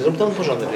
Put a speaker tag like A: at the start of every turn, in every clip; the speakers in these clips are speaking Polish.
A: Zrób tam porządek.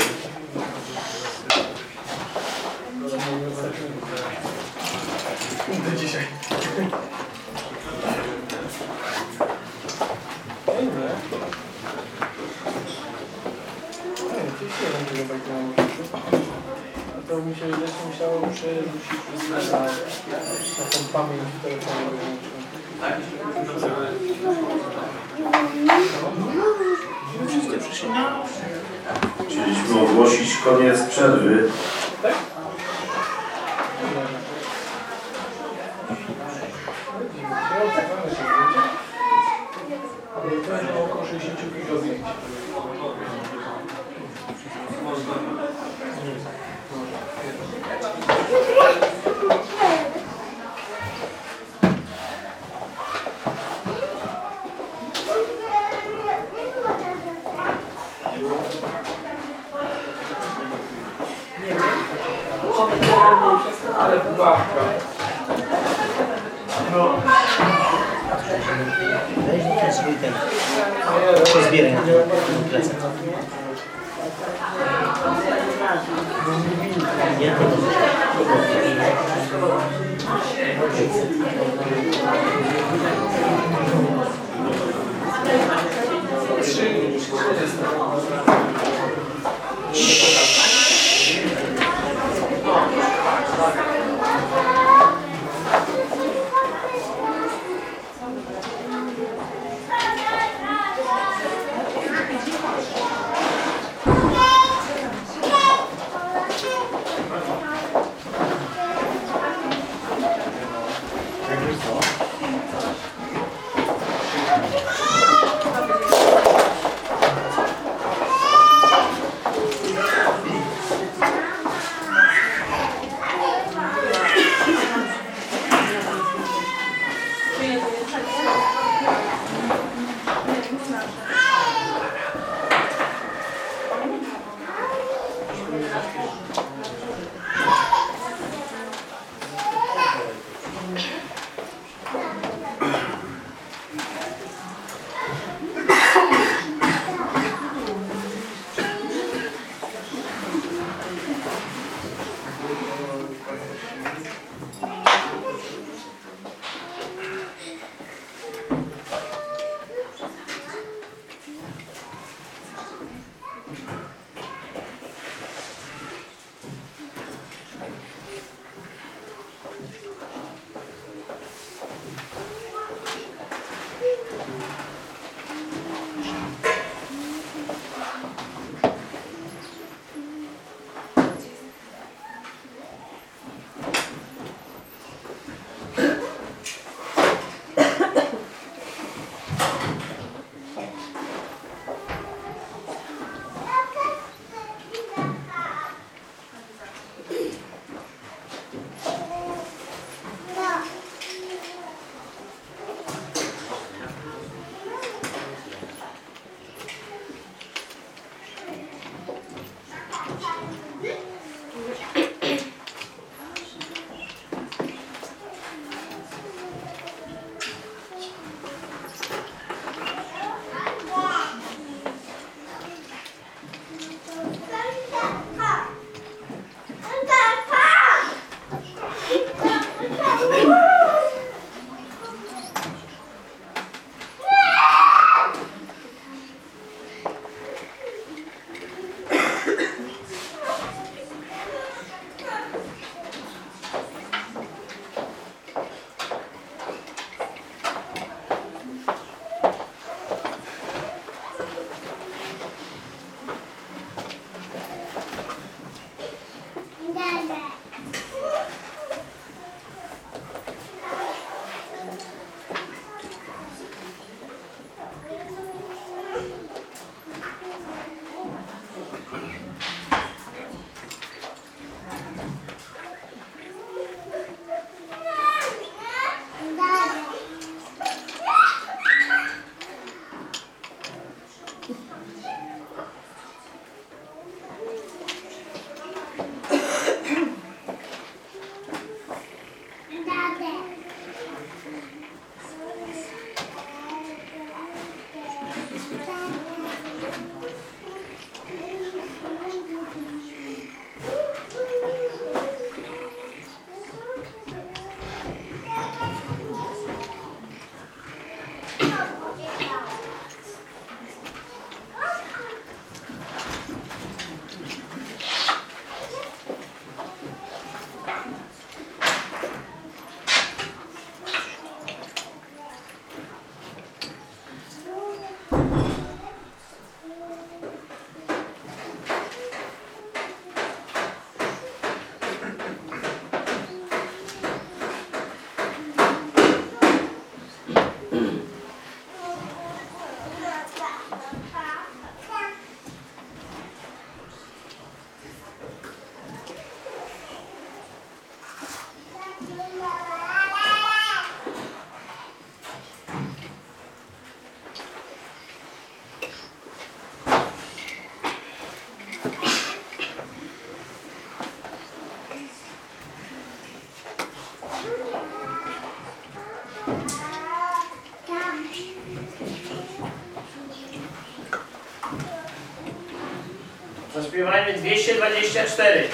B: Śpiewajmy 224.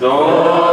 C: To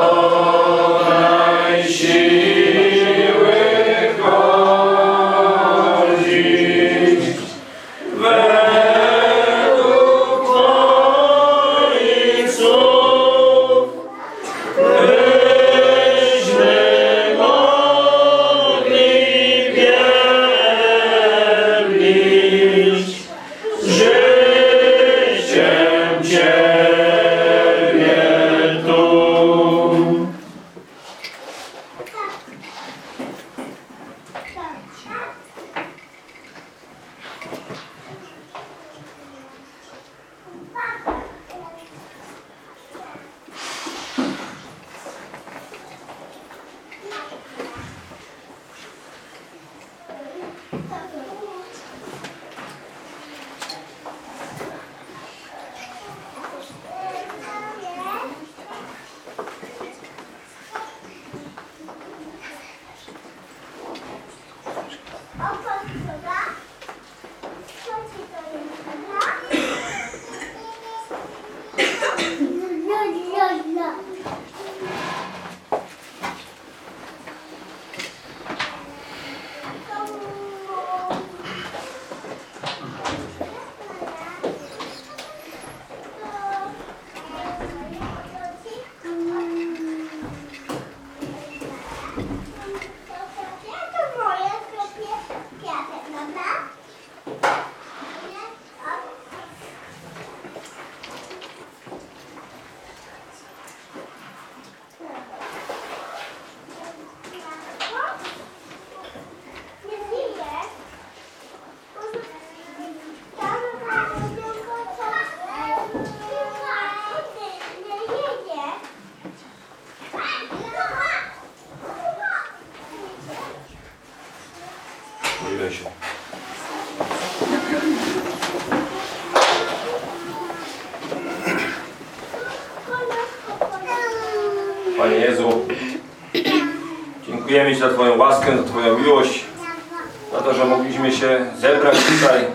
D: się zebrać tutaj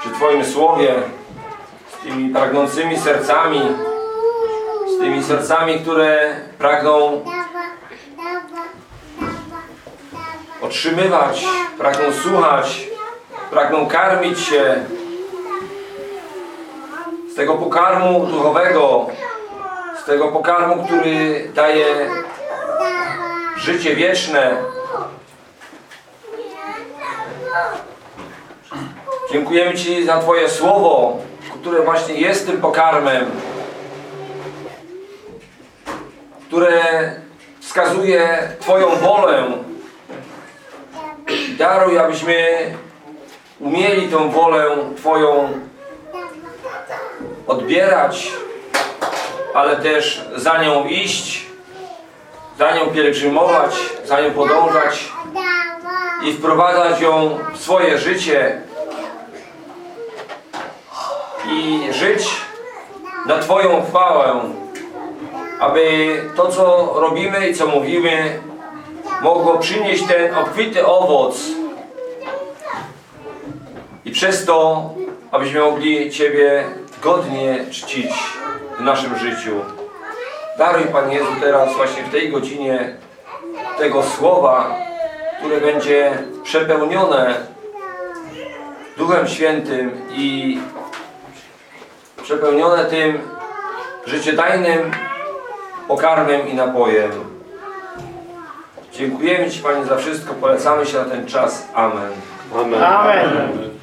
D: przy Twoim Słowie, tymi pragnącymi sercami, z tymi sercami, które pragną otrzymywać, pragną słuchać, pragną karmić się z tego pokarmu duchowego, z tego pokarmu, który daje życie wieczne. Dziękujemy Ci za Twoje słowo, które właśnie jest tym pokarmem, które wskazuje Twoją wolę. Daruj, abyśmy umieli tą wolę Twoją odbierać, ale też za nią iść, za nią pielgrzymować, za nią podążać i wprowadzać ją w swoje życie i żyć na Twoją chwałę, aby to, co robimy i co mówimy, mogło przynieść ten obfity owoc i przez to, abyśmy mogli Ciebie godnie czcić w naszym życiu. Daruj Panie Jezu teraz właśnie w tej godzinie tego słowa, które będzie przepełnione Duchem Świętym i przepełnione tym życiodajnym pokarmem i napojem. Dziękujemy Ci Panie za wszystko, polecamy się na ten czas. Amen.
E: Amen.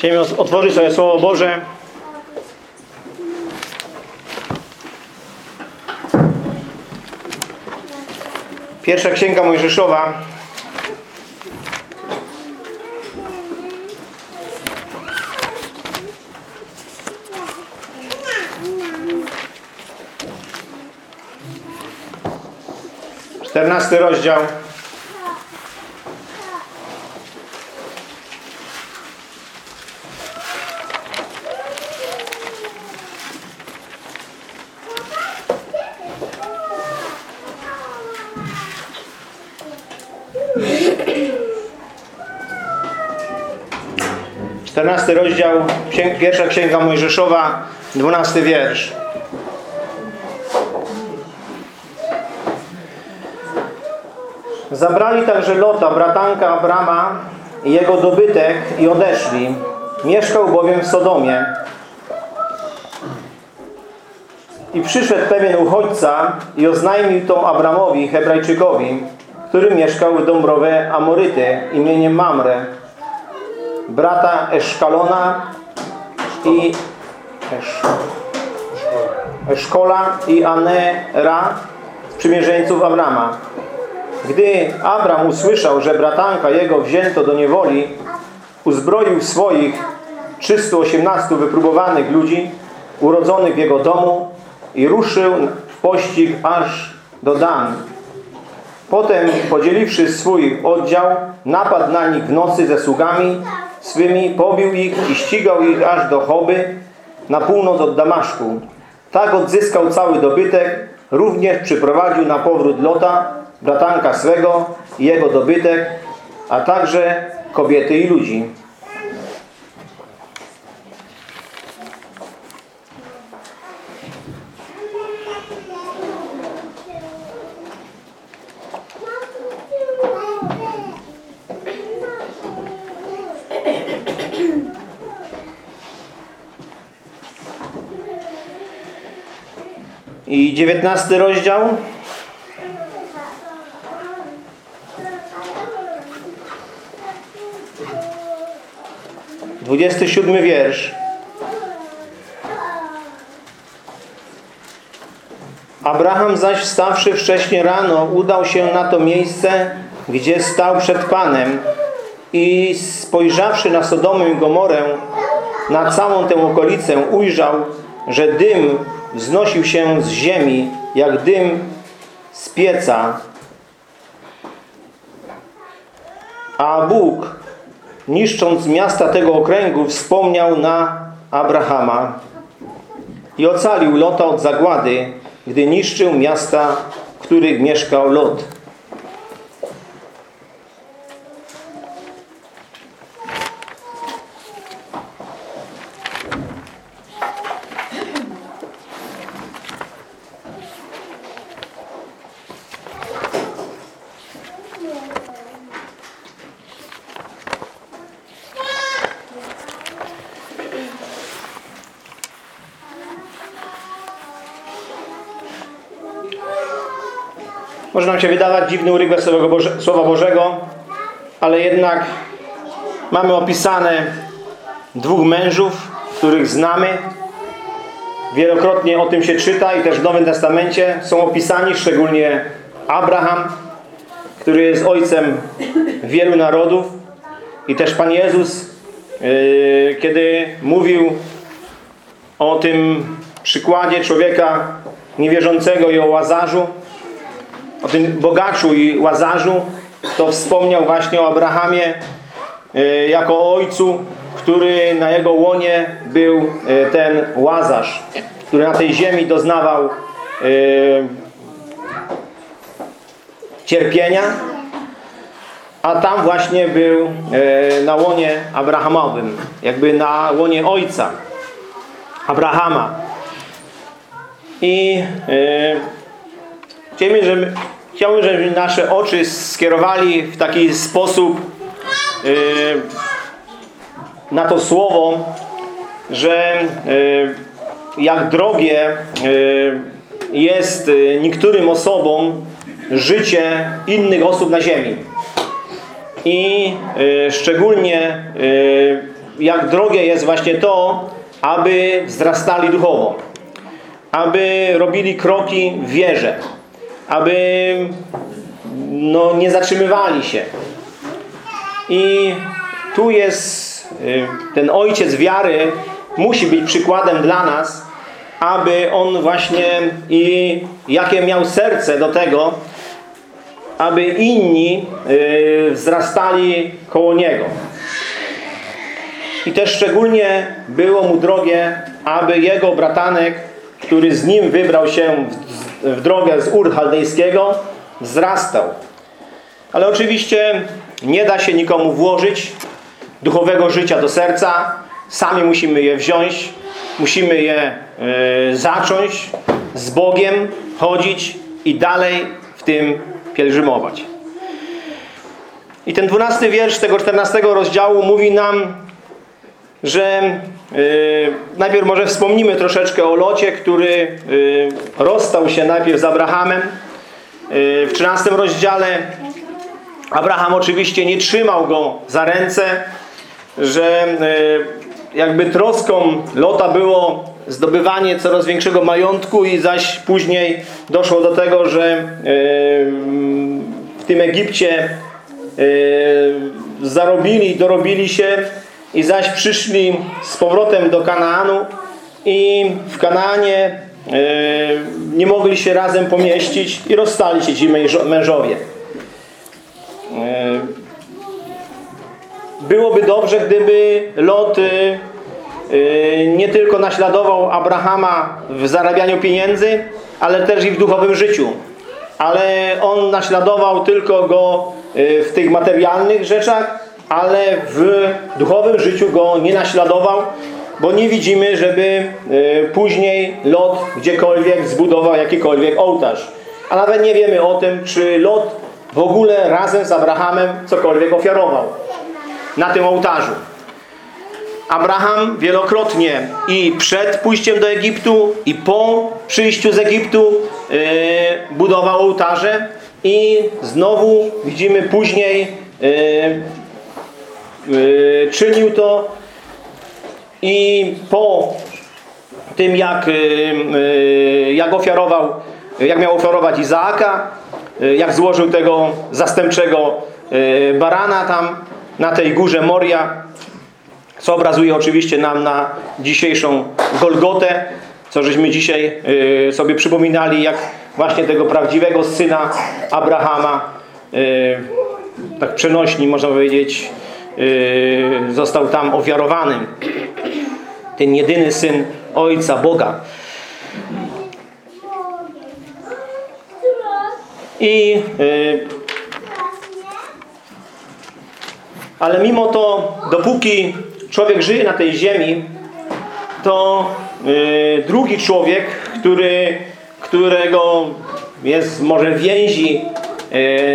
E: Chciałem otworzyć sobie Słowo Boże. Pierwsza Księga Mojżeszowa. Czternasty rozdział. Czternasty rozdział, księg, pierwsza księga Mojżeszowa, dwunasty wiersz. Zabrali także Lota, bratanka Abrama i jego dobytek i odeszli. Mieszkał bowiem w Sodomie. I przyszedł pewien uchodźca i oznajmił to Abramowi, Hebrajczykowi, który mieszkał w Dąbrowie Amoryty imieniem Mamre, brata Eszkalona i Esz... Eszkola i Anera, sprzymierzeńców Abrama. Gdy Abram usłyszał, że bratanka jego wzięto do niewoli, uzbroił swoich 318 wypróbowanych ludzi, urodzonych w jego domu i ruszył w pościg aż do Dan. Potem, podzieliwszy swój oddział, napadł na nich w nocy ze sługami swymi, pobił ich i ścigał ich aż do Choby, na północ od Damaszku. Tak odzyskał cały dobytek, również przyprowadził na powrót Lota, bratanka swego i jego dobytek, a także kobiety i ludzi. i 19 rozdział. Dwudziesty siódmy wiersz. Abraham zaś wstawszy wcześnie rano udał się na to miejsce, gdzie stał przed Panem i spojrzawszy na Sodomę i Gomorę, na całą tę okolicę ujrzał, że dym wznosił się z ziemi, jak dym z pieca. A Bóg, niszcząc miasta tego okręgu, wspomniał na Abrahama i ocalił Lota od zagłady, gdy niszczył miasta, w których mieszkał Lot. Nam się wydawać dziwny Słowa, Boże, Słowa Bożego, ale jednak mamy opisane dwóch mężów, których znamy. Wielokrotnie o tym się czyta i też w Nowym Testamencie są opisani, szczególnie Abraham, który jest ojcem wielu narodów i też Pan Jezus, yy, kiedy mówił o tym przykładzie człowieka niewierzącego i o Łazarzu, o tym bogaczu i łazarzu, to wspomniał właśnie o Abrahamie e, jako ojcu, który na jego łonie był e, ten łazarz, który na tej ziemi doznawał e, cierpienia, a tam właśnie był na łonie Abrahamowym, jakby na łonie ojca Abrahama. I Chciałbym, żeby, chciałbym, żeby nasze oczy skierowali w taki sposób yy, na to słowo, że yy, jak drogie yy, jest niektórym osobom życie innych osób na ziemi. I szczególnie jak drogie jest właśnie to, aby wzrastali duchowo. Aby robili kroki w wierze aby no, nie zatrzymywali się. I tu jest y, ten ojciec wiary musi być przykładem dla nas, aby on właśnie i jakie miał serce do tego, aby inni y, wzrastali koło niego. I też szczególnie było mu drogie, aby jego bratanek, który z nim wybrał się w drogę z Ur Chaldejskiego, wzrastał. Ale oczywiście nie da się nikomu włożyć duchowego życia do serca. Sami musimy je wziąć, musimy je y, zacząć z Bogiem, chodzić i dalej w tym pielgrzymować. I ten dwunasty wiersz tego czternastego rozdziału mówi nam, że Yy, najpierw może wspomnimy troszeczkę o Locie, który yy, rozstał się najpierw z Abrahamem. Yy, w 13 rozdziale Abraham oczywiście nie trzymał go za ręce, że jakby troską Lota było zdobywanie coraz większego majątku i zaś później doszło do tego, że w tym Egipcie zarobili, dorobili się i zaś przyszli z powrotem do Kanaanu i w Kanaanie yy, nie mogli się razem pomieścić i rozstali się ci mężowie. Yy, byłoby dobrze, gdyby Lot yy, nie tylko naśladował Abrahama w zarabianiu pieniędzy, ale też i w duchowym życiu. Ale on naśladował tylko go w tych materialnych rzeczach, ale w duchowym życiu go nie naśladował, bo nie widzimy, żeby e, później Lot gdziekolwiek zbudował jakikolwiek ołtarz. A nawet nie wiemy o tym, czy Lot w ogóle razem z Abrahamem cokolwiek ofiarował na tym ołtarzu. Abraham wielokrotnie i przed pójściem do Egiptu i po przyjściu z Egiptu yy, budował ołtarze i znowu widzimy później yy, czynił to i po tym jak, yy, yy, jak ofiarował, jak miał ofiarować Izaaka, jak złożył tego zastępczego barana tam na tej górze Moria, co obrazuje oczywiście nam na dzisiejszą Golgotę, co żeśmy dzisiaj y, sobie przypominali, jak właśnie tego prawdziwego syna Abrahama, y, tak przenośni można powiedzieć, y, został tam ofiarowany. Ten jedyny syn Ojca Boga. I y, ale mimo to, dopóki człowiek żyje na tej ziemi, to y, drugi człowiek, który, którego jest może więzi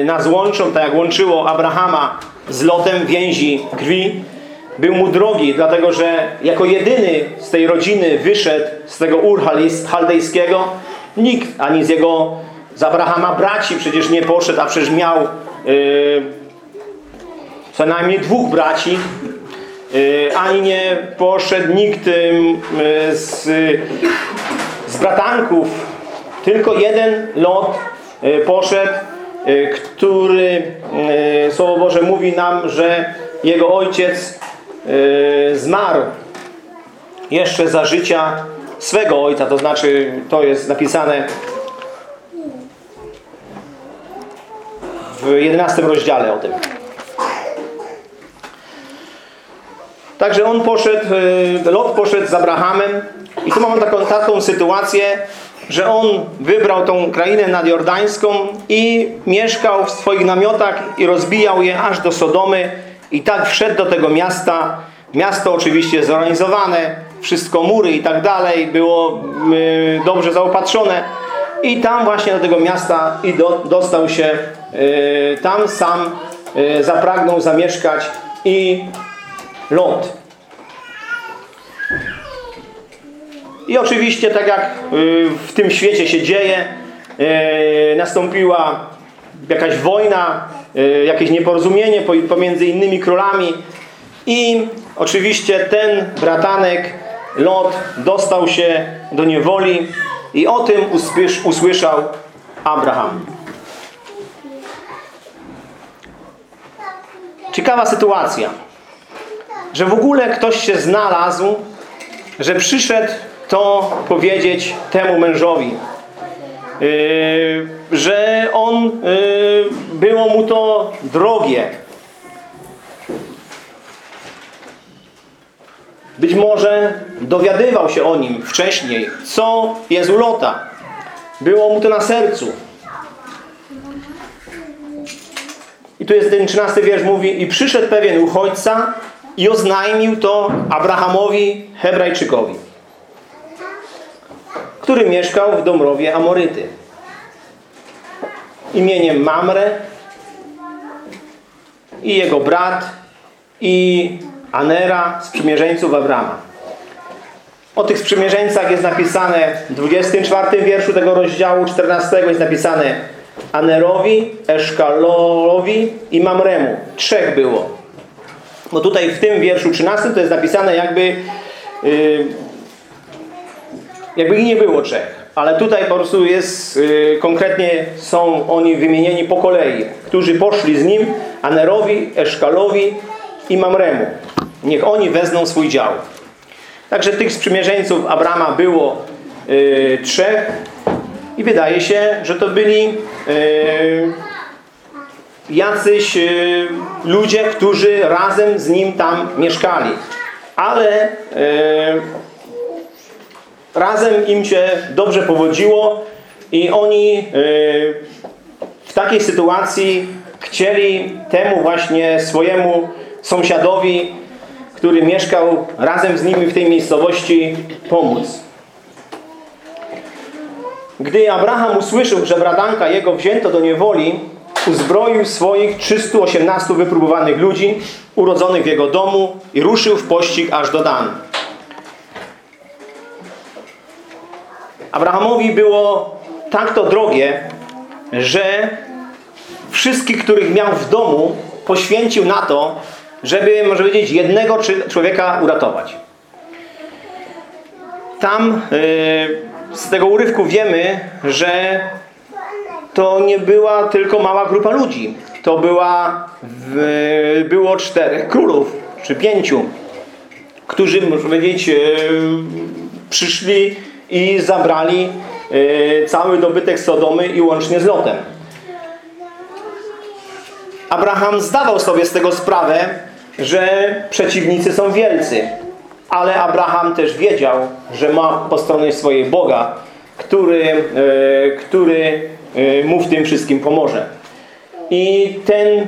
E: nas łączą, tak jak łączyło Abrahama z Lotem, więzi krwi, był mu drogi, dlatego że jako jedyny z tej rodziny wyszedł z tego Ur Chaldejskiego, nikt ani z jego, z Abrahama braci przecież nie poszedł, a przecież miał y, co najmniej dwóch braci, y, ani nie poszedł nikt y, z, z bratanków, tylko jeden Lot y, poszedł, który, y, Słowo Boże mówi nam, że jego ojciec y, zmarł jeszcze za życia swego ojca, to znaczy to jest napisane w 11 rozdziale o tym. Także on poszedł, Lot poszedł z Abrahamem i tu mamy taką, taką sytuację, że on wybrał tą krainę nadjordańską i mieszkał w swoich namiotach i rozbijał je aż do Sodomy i tak wszedł do tego miasta. Miasto oczywiście zorganizowane, wszystko mury i tak dalej, było y, dobrze zaopatrzone i tam właśnie do tego miasta i do, dostał się, y, tam sam y, zapragnął zamieszkać i Lot. I oczywiście, tak jak y, w tym świecie się dzieje, y, nastąpiła jakaś wojna, y, jakieś nieporozumienie pomiędzy innymi królami i oczywiście ten bratanek Lot dostał się do niewoli i o tym usłyszał Abraham. Ciekawa sytuacja że w ogóle ktoś się znalazł, że przyszedł to powiedzieć temu mężowi. Yy, że on, yy, było mu to drogie. Być może dowiadywał się o nim wcześniej, co jest u Lota. Było mu to na sercu. I tu jest ten 13 wiersz mówi i przyszedł pewien uchodźca i oznajmił to Abrahamowi Hebrajczykowi, który mieszkał w Domrowie Amoryty. Imieniem Mamre i jego brat i Anera, sprzymierzeńców Abrama. O tych sprzymierzeńcach jest napisane w 24 wierszu tego rozdziału 14 jest napisane Anerowi, Eszkalowi i Mamremu. Trzech było. Bo tutaj w tym wierszu 13 to jest napisane jakby yy, jakby ich nie było trzech. Ale tutaj po prostu jest yy, konkretnie są oni wymienieni po kolei. Którzy poszli z nim Anerowi, Eszkalowi i Mamremu. Niech oni wezmą swój dział. Także tych sprzymierzeńców Abrama było yy, trzech i wydaje się, że to byli yy, jacyś y, ludzie, którzy razem z nim tam mieszkali. Ale y, razem im się dobrze powodziło i oni y, w takiej sytuacji chcieli temu właśnie swojemu sąsiadowi, który mieszkał razem z nimi w tej miejscowości, pomóc. Gdy Abraham usłyszał, że bratanka jego wzięto do niewoli, uzbroił swoich 318 wypróbowanych ludzi urodzonych w jego domu i ruszył w pościg aż do Dan. Abrahamowi było tak to drogie, że wszystkich, których miał w domu, poświęcił na to, żeby, może powiedzieć, jednego człowieka uratować. Tam yy, z tego urywku wiemy, że to nie była tylko mała grupa ludzi. To była, w, było czterech królów, czy pięciu, którzy, można powiedzieć, yy, przyszli i zabrali yy, cały dobytek Sodomy i łącznie z Lotem. Abraham zdawał sobie z tego sprawę, że przeciwnicy są wielcy. Ale Abraham też wiedział, że ma po stronie swojej Boga, który, e, który e, mu w tym wszystkim pomoże. I ten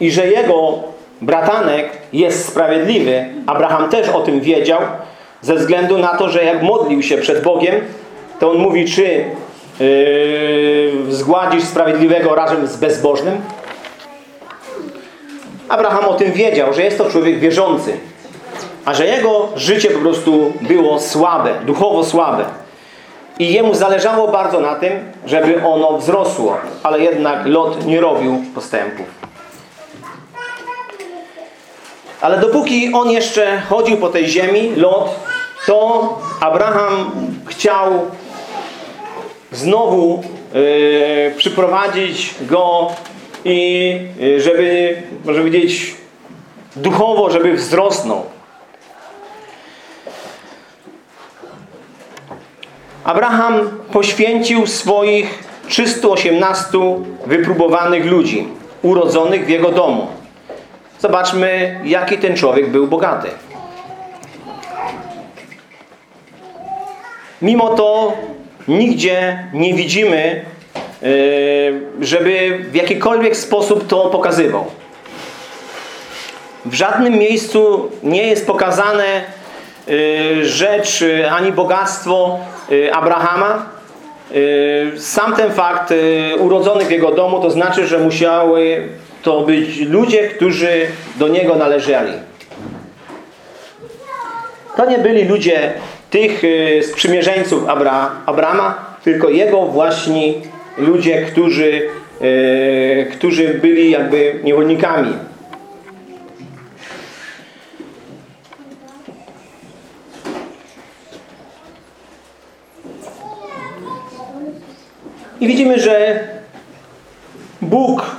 E: i że jego bratanek jest sprawiedliwy, Abraham też o tym wiedział, ze względu na to, że jak modlił się przed Bogiem, to on mówi, czy yy, zgładzisz sprawiedliwego razem z bezbożnym? Abraham o tym wiedział, że jest to człowiek wierzący, a że jego życie po prostu było słabe, duchowo słabe. I jemu zależało bardzo na tym, żeby ono wzrosło, ale jednak Lot nie robił postępów. Ale dopóki on jeszcze chodził po tej ziemi, Lot, to Abraham chciał znowu yy, przyprowadzić go i yy, żeby, może powiedzieć, duchowo, żeby wzrosnął. Abraham poświęcił swoich 318 wypróbowanych ludzi, urodzonych w jego domu. Zobaczmy, jaki ten człowiek był bogaty. Mimo to nigdzie nie widzimy, yy, żeby w jakikolwiek sposób to pokazywał. W żadnym miejscu nie jest pokazane yy, rzecz yy, ani bogactwo Abrahama. Sam ten fakt urodzonych w jego domu to znaczy, że musiały to być ludzie, którzy do niego należeli. To nie byli ludzie tych sprzymierzeńców Abra, Abrama, tylko jego właśnie ludzie, którzy, którzy byli jakby niewolnikami. I widzimy, że Bóg,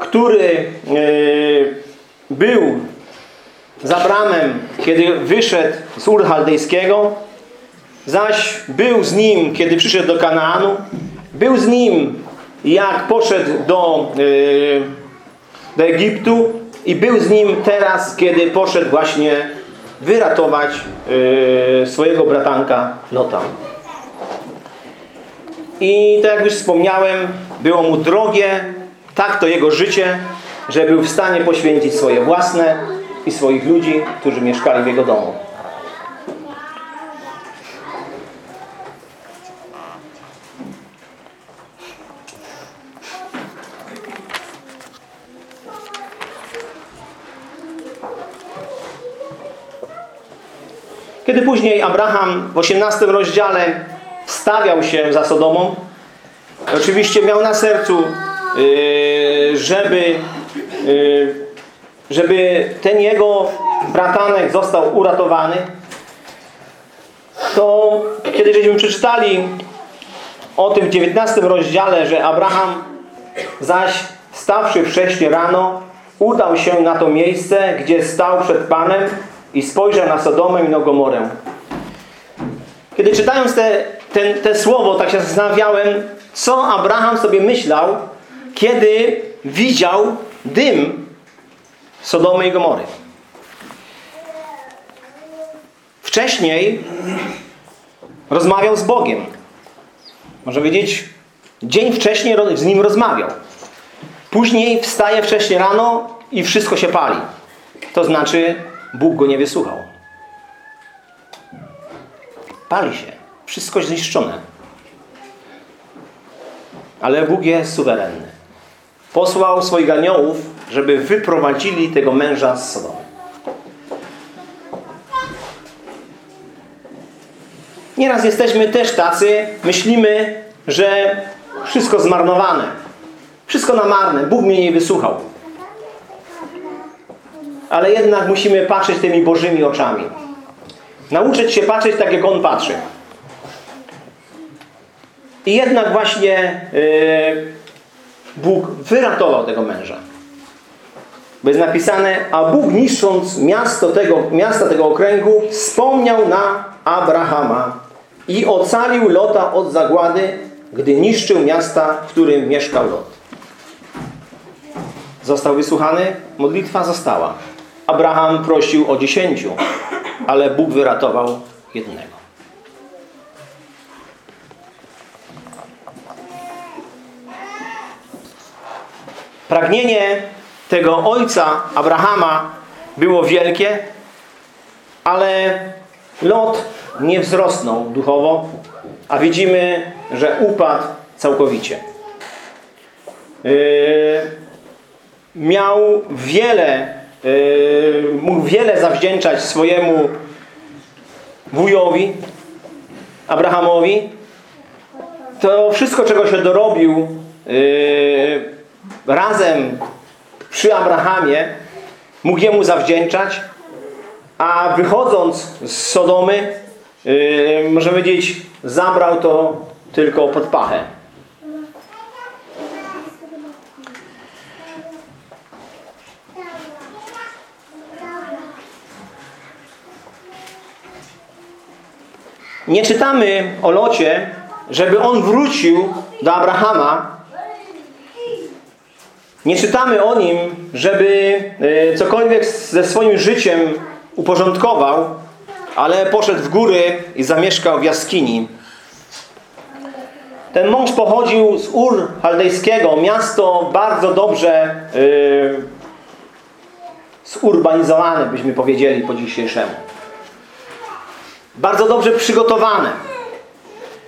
E: który był z Abramem, kiedy wyszedł z Ur Chaldejskiego, zaś był z nim, kiedy przyszedł do Kanaanu, był z nim, jak poszedł do, do Egiptu i był z nim teraz, kiedy poszedł właśnie wyratować swojego bratanka Lota. I tak jak już wspomniałem, było mu drogie, tak to jego życie, że był w stanie poświęcić swoje własne i swoich ludzi, którzy mieszkali w jego domu. Kiedy później Abraham w 18 rozdziale stawiał się za Sodomą, oczywiście miał na sercu, żeby, żeby ten jego bratanek został uratowany, to kiedy żeśmy przeczytali o tym w 19 rozdziale, że Abraham zaś stawszy wcześnie rano, udał się na to miejsce, gdzie stał przed Panem i spojrzał na Sodomę i na Gomorę. Kiedy czytając te, ten, te słowo, tak się zastanawiałem, co Abraham sobie myślał, kiedy widział dym Sodomy i Gomory. Wcześniej rozmawiał z Bogiem. Można powiedzieć, dzień wcześniej z Nim rozmawiał. Później wstaje wcześniej rano i wszystko się pali. To znaczy, Bóg go nie wysłuchał. Pali się. Wszystko zniszczone. ale Bóg jest suwerenny. Posłał swoich aniołów, żeby wyprowadzili tego męża z Sodomy. Nieraz jesteśmy też tacy, myślimy, że wszystko zmarnowane. Wszystko na marne. Bóg mnie nie wysłuchał. Ale jednak musimy patrzeć tymi Bożymi oczami. Nauczyć się patrzeć tak, jak On patrzy. I jednak właśnie yy, Bóg wyratował tego męża. Bo jest napisane, a Bóg niszcząc miasto tego, miasta tego okręgu wspomniał na Abrahama i ocalił Lota od zagłady, gdy niszczył miasta, w którym mieszkał Lot. Został wysłuchany? Modlitwa została. Abraham prosił o dziesięciu, ale Bóg wyratował jednego. Pragnienie tego ojca Abrahama było wielkie, ale Lot nie wzrosnął duchowo, a widzimy, że upadł całkowicie. Yy, miał wiele, yy, mógł wiele zawdzięczać swojemu wujowi, Abrahamowi. To wszystko, czego się dorobił yy, razem przy Abrahamie, mógł jemu zawdzięczać, a wychodząc z Sodomy, yy, możemy powiedzieć, zabrał to tylko pod pachę. Nie czytamy o Locie, żeby on wrócił do Abrahama. Nie czytamy o nim, żeby e, cokolwiek ze swoim życiem uporządkował, ale poszedł w góry i zamieszkał w jaskini. Ten mąż pochodził z Ur Chaldejskiego, miasto bardzo dobrze yy, zurbanizowane, byśmy powiedzieli po dzisiejszemu. Bardzo dobrze przygotowane.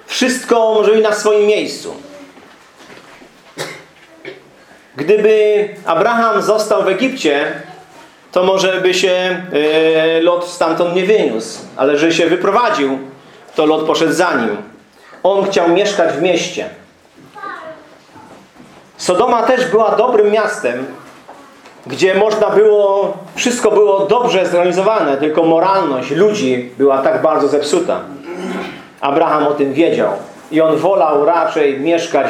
E: Wszystko może być na swoim miejscu. Gdyby Abraham został w Egipcie, to może by się yy, Lot stamtąd nie wyniósł. Ale że się wyprowadził, to Lot poszedł za nim. On chciał mieszkać w mieście. Sodoma też była dobrym miastem, gdzie można było, wszystko było dobrze zorganizowane, tylko moralność ludzi była tak bardzo zepsuta. Abraham o tym wiedział i on wolał raczej mieszkać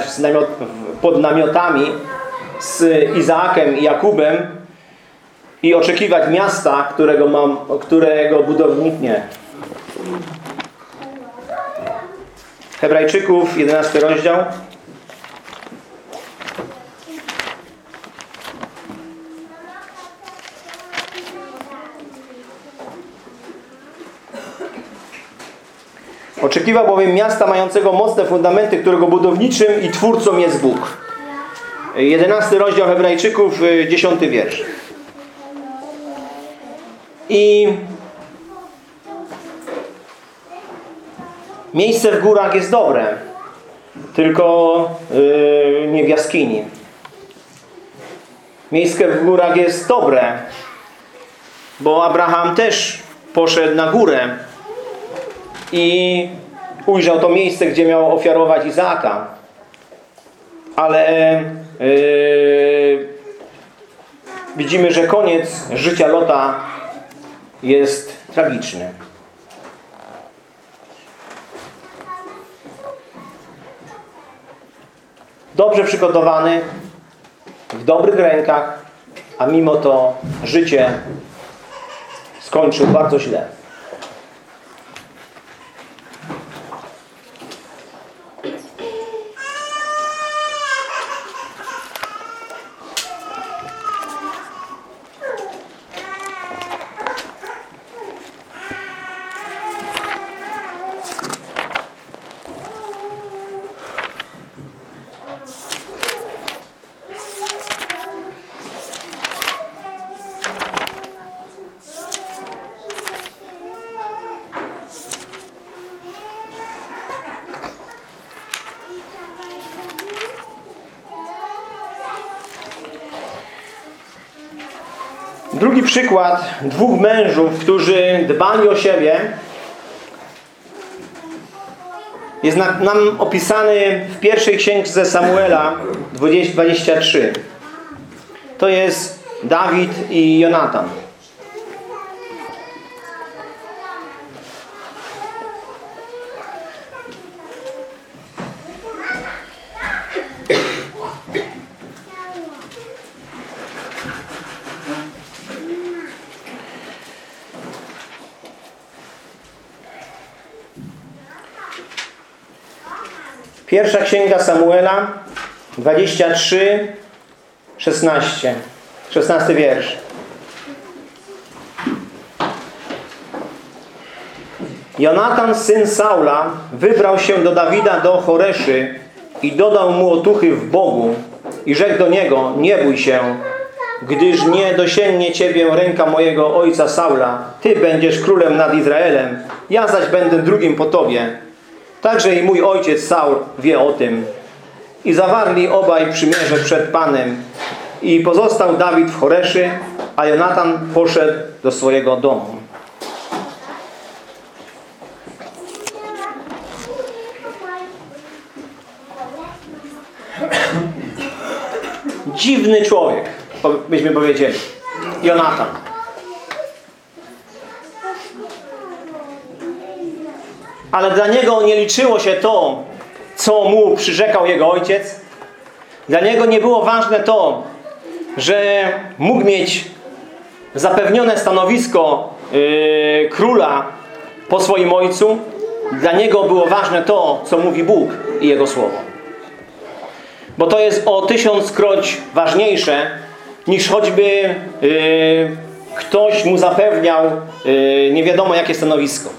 E: pod namiotami z Izaakiem i Jakubem i oczekiwać miasta, którego, mam, którego budownik. Hebrajczyków, 11 rozdział. Oczekiwał bowiem miasta mającego mocne fundamenty, którego budowniczym i twórcą jest Bóg. 11 rozdział Hebrajczyków, 10 wiersz. I miejsce w górach jest dobre, tylko yy, nie w jaskini. Miejsce w górach jest dobre, bo Abraham też poszedł na górę i ujrzał to miejsce, gdzie miał ofiarować Izaaka. Ale yy, widzimy, że koniec życia Lota jest tragiczny. Dobrze przygotowany, w dobrych rękach, a mimo to życie skończył bardzo źle. Przykład dwóch mężów, którzy dbali o siebie jest na- nam opisany w pierwszej księdze Samuela 20 23. To jest Dawid i Jonatan. Samuela 23 16 16 wiersz Jonatan, syn Saula, wybrał się do Dawida do Choreszy i dodał mu otuchy w Bogu i rzekł do niego, nie bój się, gdyż nie dosięgnie Ciebie ręka mojego ojca Saula. Ty będziesz królem nad Izraelem, ja zaś będę drugim po Tobie. Także i mój ojciec Saul wie o tym. I zawarli obaj przymierze przed Panem. I pozostał Dawid w Choreszy, a Jonatan poszedł do swojego domu. Dziwny człowiek, byśmy powiedzieli. Jonatan. Ale dla niego nie liczyło się to, co mu przyrzekał jego ojciec. Dla niego nie było ważne to, że mógł mieć zapewnione stanowisko yy, króla po swoim ojcu. Dla niego było ważne to, co mówi Bóg i Jego Słowo. Bo to jest o tysiąckroć ważniejsze, niż choćby yy, ktoś mu zapewniał yy, nie wiadomo jakie stanowisko.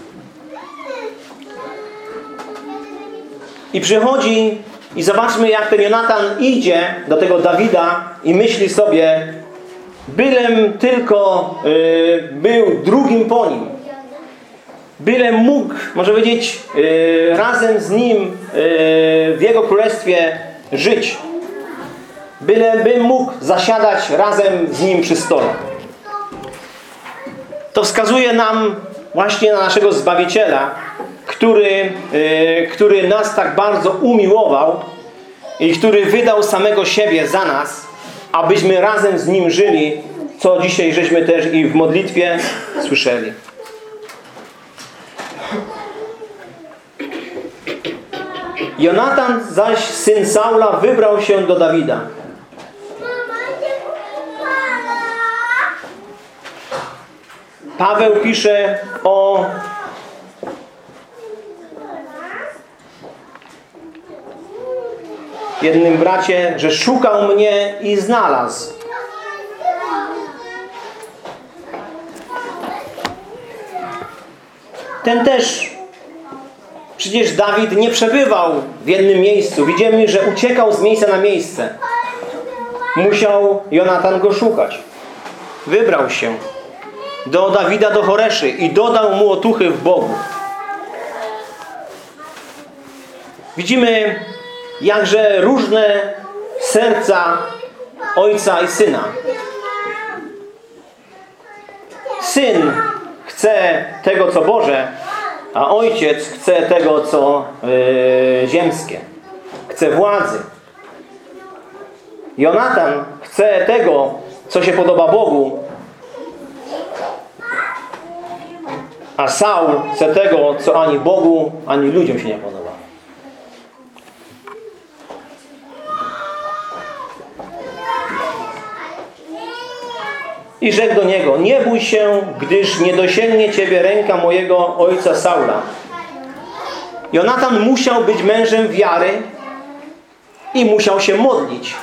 E: I przychodzi i zobaczmy jak ten Jonatan idzie do tego Dawida i myśli sobie bylem tylko y, był drugim po nim. Bylem mógł, może powiedzieć, y, razem z nim y, w jego królestwie żyć. Bylem bym mógł zasiadać razem z nim przy stole. To wskazuje nam właśnie na naszego Zbawiciela, który, y, który nas tak bardzo umiłował i który wydał samego siebie za nas, abyśmy razem z Nim żyli, co dzisiaj żeśmy też i w modlitwie słyszeli. Jonatan zaś, syn Saula, wybrał się do Dawida. Paweł pisze o jednym bracie, że szukał mnie i znalazł. Ten też, przecież Dawid nie przebywał w jednym miejscu. Widzimy, że uciekał z miejsca na miejsce. Musiał Jonatan go szukać. Wybrał się do Dawida do Choreszy i dodał mu otuchy w Bogu. Widzimy jakże różne serca ojca i syna. Syn chce tego, co Boże, a ojciec chce tego, co yy, ziemskie. Chce władzy. Jonatan chce tego, co się podoba Bogu, a Saul chce tego, co ani Bogu, ani ludziom się nie podoba. I rzekł do niego, nie bój się, gdyż nie dosięgnie ciebie ręka mojego ojca Saula. Jonatan musiał być mężem wiary i musiał się modlić.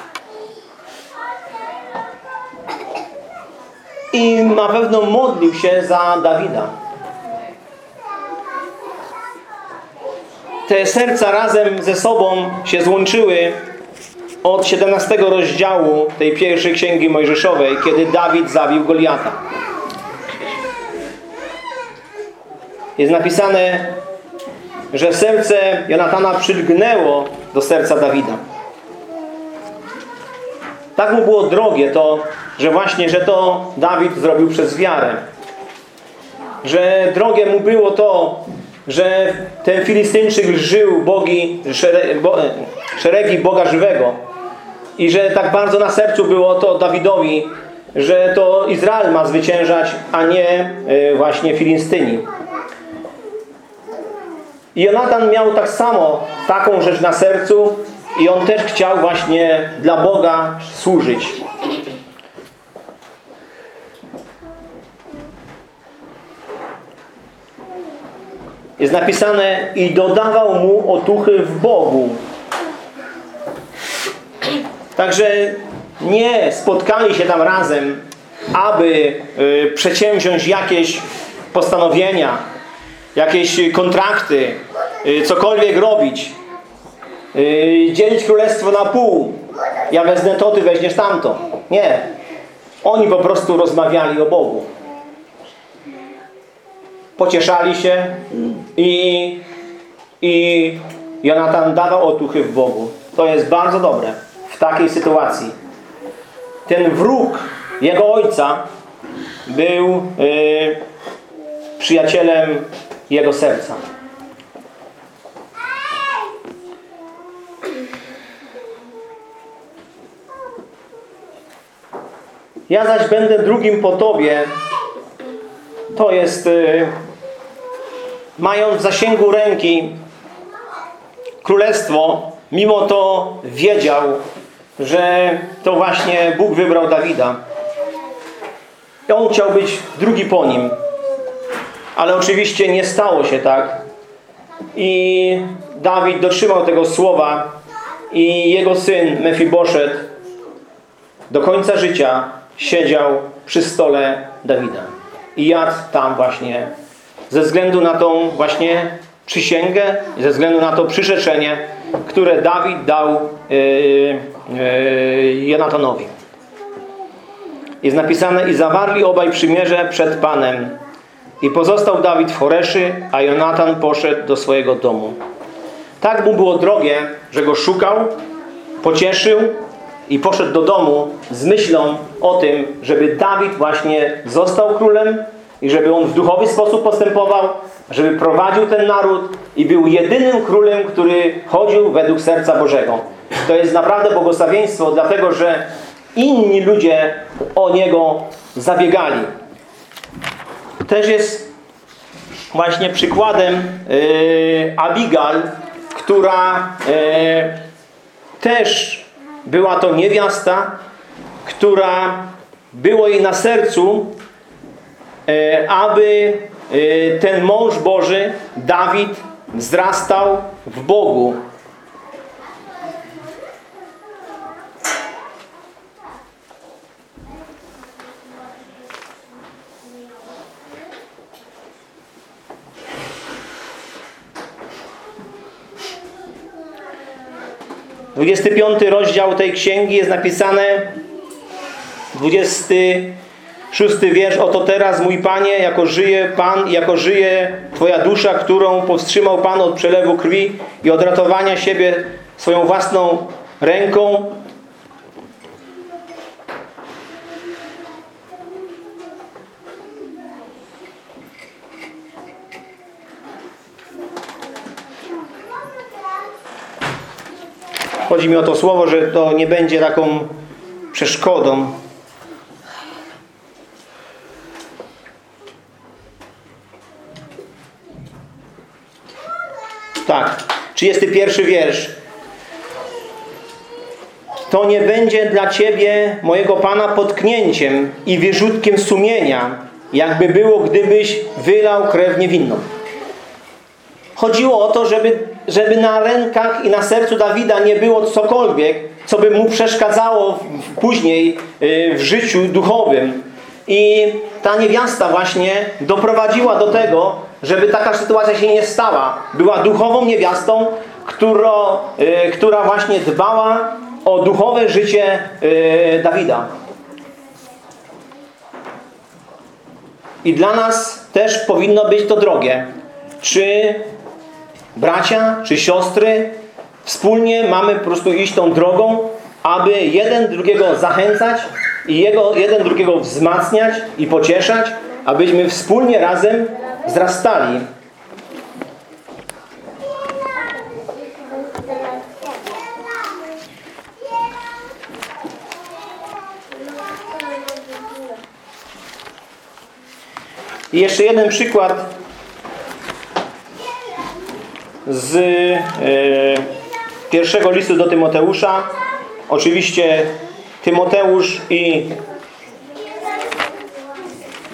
E: I na pewno modlił się za Dawida. Te serca razem ze sobą się złączyły od 17 rozdziału tej pierwszej księgi mojżeszowej, kiedy Dawid zabił Goliata. Jest napisane, że serce Jonatana przylgnęło do serca Dawida. Tak mu było drogie to, że właśnie, że to Dawid zrobił przez wiarę. Że drogie mu było to, że ten Filistynczyk żył bogi, szere, bo, szeregi Boga żywego. I że tak bardzo na sercu było to Dawidowi, że to Izrael ma zwyciężać, a nie y, właśnie Filistyni. I Jonatan miał tak samo taką rzecz na sercu i on też chciał właśnie dla Boga służyć. Jest napisane i dodawał mu otuchy w Bogu. Także nie spotkali się tam razem, aby y, przedsięwziąć jakieś postanowienia, jakieś kontrakty, y, cokolwiek robić, y, dzielić królestwo na pół. Ja wezmę to, ty weźmiesz tamto. Nie. Oni po prostu rozmawiali o Bogu. Pocieszali się i, i Jonatan dawał otuchy w Bogu. To jest bardzo dobre w takiej sytuacji. Ten wróg jego ojca był y, przyjacielem jego serca. Ja zaś będę drugim po Tobie. To jest, y, mając w zasięgu ręki królestwo, mimo to wiedział, że to właśnie Bóg wybrał Dawida. I on chciał być drugi po nim. Ale oczywiście nie stało się tak. I Dawid dotrzymał tego słowa i jego syn Mefiboszet do końca życia siedział przy stole Dawida. I jadł tam właśnie ze względu na tą właśnie przysięgę, ze względu na to przyrzeczenie, które Dawid dał yy, yy, Jonatanowi. Jest napisane i zawarli obaj przymierze przed Panem. I pozostał Dawid w Choreszy, a Jonatan poszedł do swojego domu. Tak mu było drogie, że go szukał, pocieszył i poszedł do domu z myślą o tym, żeby Dawid właśnie został królem i żeby on w duchowy sposób postępował, żeby prowadził ten naród i był jedynym królem, który chodził według serca Bożego. To jest naprawdę błogosławieństwo, dlatego że inni ludzie o niego zabiegali. Też jest właśnie przykładem yy, Abigal, która yy, też była to niewiasta, która było jej na sercu, aby yy, ten mąż Boży, Dawid, wzrastał w Bogu. Dwudziesty piąty rozdział tej księgi jest napisane 26 wiersz Oto teraz mój Panie, jako żyje Pan, jako żyje Twoja dusza, którą powstrzymał Pan od przelewu krwi i od ratowania siebie swoją własną ręką. Chodzi mi o to słowo, że to nie będzie taką przeszkodą. Tak, 31 wiersz. To nie będzie dla Ciebie, mojego Pana, potknięciem i wyrzutkiem sumienia, jakby było, gdybyś wylał krew niewinną. Chodziło o to, żeby, żeby na rękach i na sercu Dawida nie było cokolwiek, co by mu przeszkadzało później y, w życiu duchowym. I ta niewiasta właśnie doprowadziła do tego, żeby taka sytuacja się nie stała. Była duchową niewiastą, którą, y, która właśnie dbała o duchowe życie y, Dawida. I dla nas też powinno być to drogie. Czy bracia, czy siostry wspólnie mamy po prostu iść tą drogą, aby jeden drugiego zachęcać i jego, jeden drugiego wzmacniać i pocieszać, abyśmy wspólnie razem wzrastali. I jeszcze jeden przykład z e, pierwszego listu do Tymoteusza. Oczywiście Tymoteusz i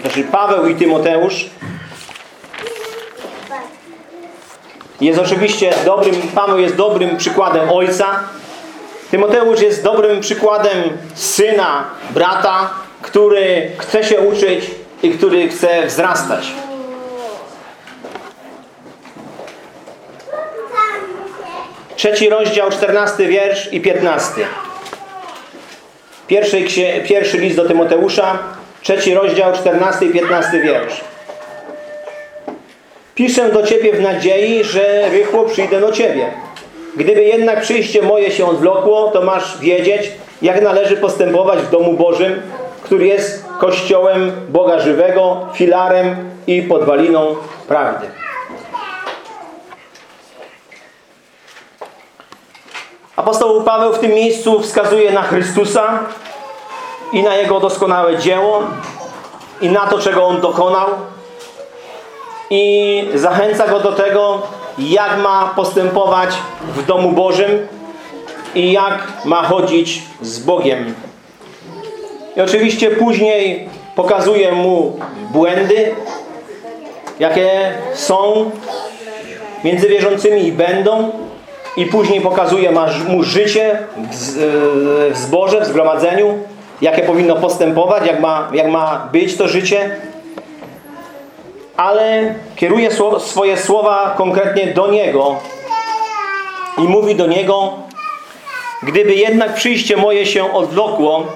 E: znaczy Paweł i Tymoteusz jest oczywiście dobrym, Paweł jest dobrym przykładem ojca. Tymoteusz jest dobrym przykładem syna, brata, który chce się uczyć i który chce wzrastać. Trzeci rozdział, czternasty wiersz i piętnasty. Pierwszy, pierwszy list do Tymoteusza, trzeci rozdział, czternasty i piętnasty wiersz. Piszę do Ciebie w nadziei, że rychło przyjdę do Ciebie. Gdyby jednak przyjście moje się odwlokło, to masz wiedzieć, jak należy postępować w domu Bożym, który jest kościołem Boga żywego, filarem i podwaliną prawdy. Apostoł Paweł w tym miejscu wskazuje na Chrystusa i na Jego doskonałe dzieło i na to, czego On dokonał i zachęca go do tego, jak ma postępować w domu Bożym i jak ma chodzić z Bogiem. I oczywiście później pokazuje mu błędy, jakie są między wierzącymi i będą. I później pokazuje mu życie w zborze, w zgromadzeniu, jakie powinno postępować, jak ma, jak ma być to życie. Ale kieruje swoje słowa konkretnie do Niego i mówi do Niego, gdyby jednak przyjście moje się odwlokło,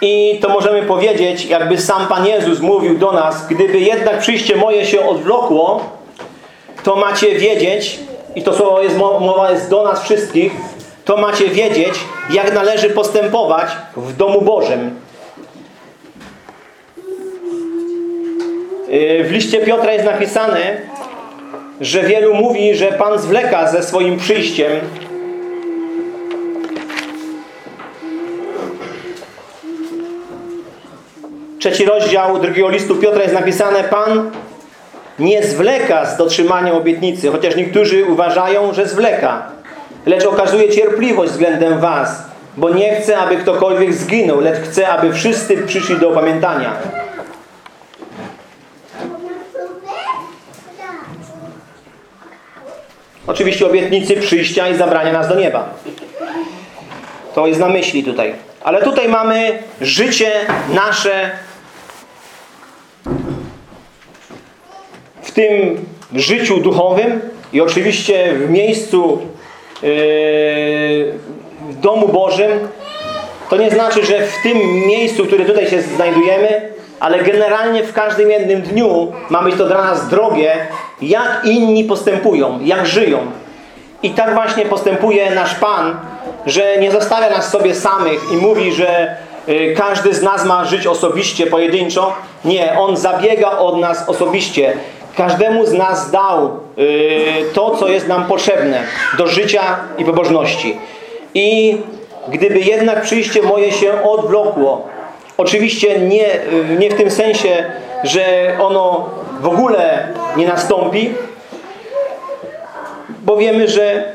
E: i to możemy powiedzieć, jakby sam Pan Jezus mówił do nas, gdyby jednak przyjście moje się odwlokło, to macie wiedzieć, i to słowo jest, mowa jest do nas wszystkich, to macie wiedzieć, jak należy postępować w domu Bożym. Yy, W liście Piotra jest napisane, że wielu mówi, że Pan zwleka ze swoim przyjściem, Trzeci rozdział drugiego listu Piotra jest napisane Pan nie zwleka z dotrzymaniem obietnicy, chociaż niektórzy uważają, że zwleka. Lecz okazuje cierpliwość względem was, bo nie chce, aby ktokolwiek zginął, lecz chce, aby wszyscy przyszli do opamiętania. Oczywiście obietnicy przyjścia i zabrania nas do nieba. To jest na myśli tutaj. Ale tutaj mamy życie nasze w tym życiu duchowym i oczywiście w miejscu yy, w domu Bożym to nie znaczy, że w tym miejscu, które tutaj się znajdujemy ale generalnie w każdym jednym dniu ma być to dla nas drogie jak inni postępują, jak żyją i tak właśnie postępuje nasz Pan że nie zostawia nas sobie samych i mówi, że y, każdy z nas ma żyć osobiście, pojedynczo. Nie, On zabiega od nas osobiście. Każdemu z nas dał y, to, co jest nam potrzebne do życia i pobożności. I gdyby jednak przyjście moje się odwlokło, oczywiście nie, nie w tym sensie, że ono w ogóle nie nastąpi, bo wiemy, że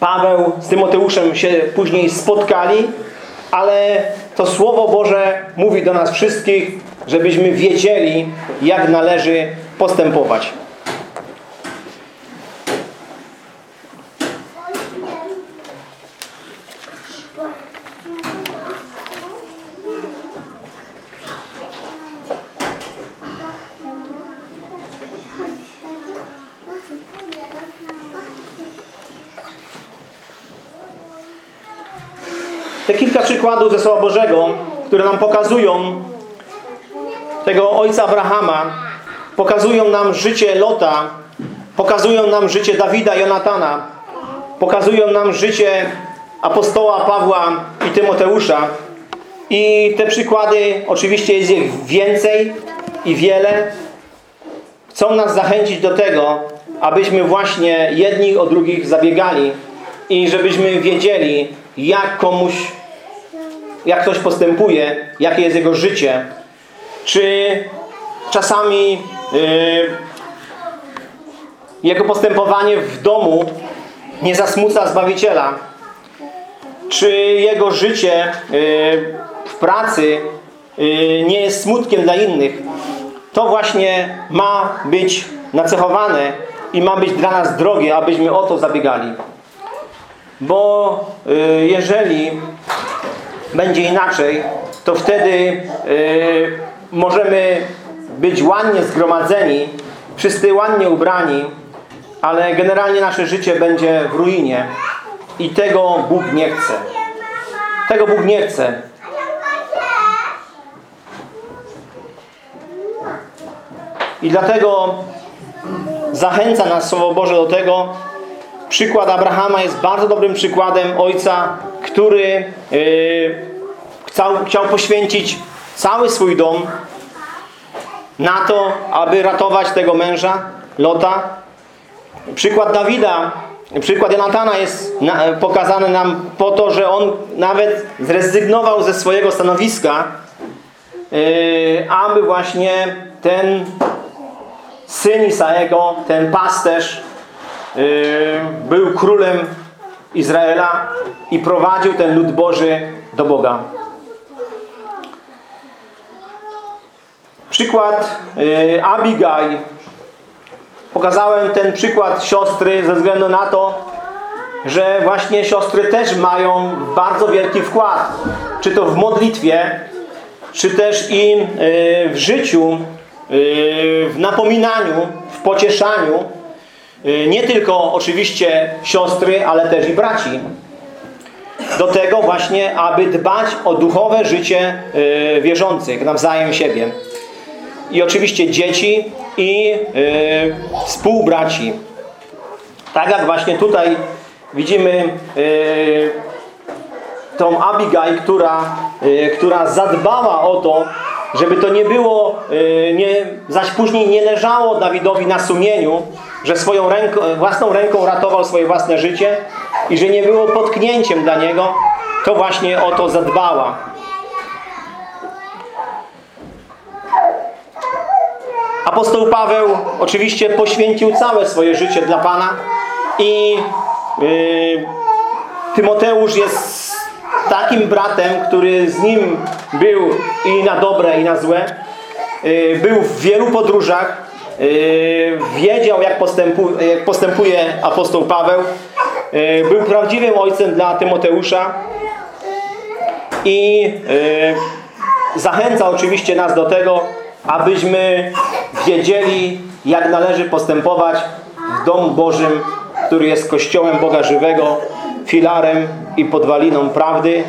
E: Paweł z Tymoteuszem się później spotkali, ale to Słowo Boże mówi do nas wszystkich, żebyśmy wiedzieli, jak należy postępować. Te kilka przykładów ze Słowa Bożego, które nam pokazują tego ojca Abrahama, pokazują nam życie Lota, pokazują nam życie Dawida Jonatana, pokazują nam życie apostoła Pawła i Tymoteusza, I te przykłady, oczywiście jest ich więcej i wiele, chcą nas zachęcić do tego, abyśmy właśnie jedni o drugich zabiegali i żebyśmy wiedzieli, jak komuś, jak ktoś postępuje, jakie jest jego życie. Czy czasami yy, jego postępowanie w domu nie zasmuca Zbawiciela, czy jego życie yy, w pracy yy, nie jest smutkiem dla innych. To właśnie ma być nacechowane i ma być dla nas drogie, abyśmy o to zabiegali. Bo yy, jeżeli będzie inaczej, to wtedy yy, możemy być ładnie zgromadzeni, wszyscy ładnie ubrani, ale generalnie nasze życie będzie w ruinie. I tego Bóg nie chce. Tego Bóg nie chce. I dlatego zachęca nas Słowo Boże do tego. Przykład Abrahama jest bardzo dobrym przykładem ojca, który yy, chciał, chciał poświęcić cały swój dom na to, aby ratować tego męża, Lota. Przykład Dawida, przykład Jonatana jest na, pokazany nam po to, że on nawet zrezygnował ze swojego stanowiska, yy, aby właśnie ten syn Isaego, ten pasterz, był królem Izraela i prowadził ten lud Boży do Boga. Przykład yy, Abigail. Pokazałem ten przykład siostry ze względu na to, że właśnie siostry też mają bardzo wielki wkład. Czy to w modlitwie, czy też i yy, w życiu, w napominaniu, w pocieszaniu. Yy, nie tylko oczywiście siostry, ale też i braci. Do tego właśnie, aby dbać o duchowe życie yy, wierzących nawzajem siebie i oczywiście dzieci i yy, współbraci. Tak jak właśnie tutaj widzimy tą Abigail, która, która zadbała o to, żeby to nie było, nie, zaś później nie leżało Dawidowi na sumieniu, że swoją ręką, własną ręką ratował swoje własne życie i że nie było potknięciem dla niego, to właśnie o to zadbała. Apostoł Paweł oczywiście poświęcił całe swoje życie dla Pana i yy, Tymoteusz jest takim bratem, który z nim był i na dobre i na złe. Yy, był w wielu podróżach, yy, wiedział jak, postępu, jak postępuje apostoł Paweł. Yy, był prawdziwym ojcem dla Tymoteusza. I zachęca oczywiście nas do tego, abyśmy wiedzieli, jak należy postępować w domu Bożym, który jest Kościołem Boga żywego, filarem i podwaliną prawdy,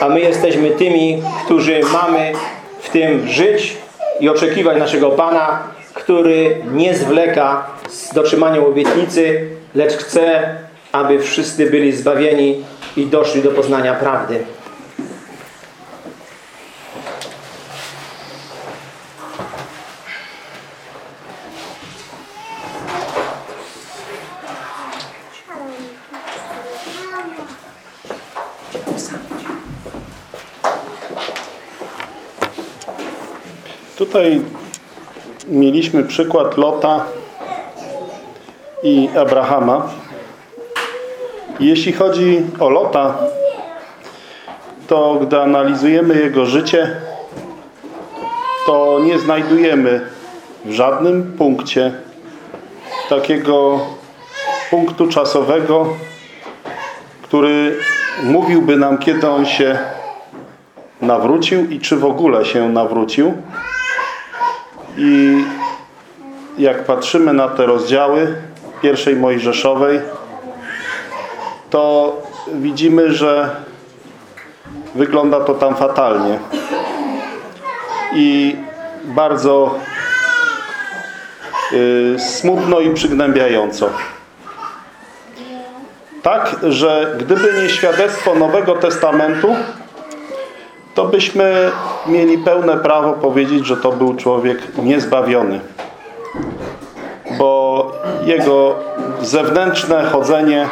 E: a my jesteśmy tymi, którzy mamy w tym żyć i oczekiwać naszego Pana, który nie zwleka z dotrzymaniem obietnicy, lecz chce, aby wszyscy byli zbawieni i doszli do poznania prawdy.
F: Tutaj mieliśmy przykład Lota i Abrahama. Jeśli chodzi o Lota, to gdy analizujemy jego życie, to nie znajdujemy w żadnym punkcie takiego punktu czasowego, który mówiłby nam, kiedy on się nawrócił i czy w ogóle się nawrócił. I jak patrzymy na te rozdziały pierwszej Mojżeszowej, to widzimy, że wygląda to tam fatalnie. I bardzo y, smutno i przygnębiająco. Tak, że gdyby nie świadectwo Nowego Testamentu, to byśmy mieli pełne prawo powiedzieć, że to był człowiek niezbawiony. Bo jego zewnętrzne chodzenie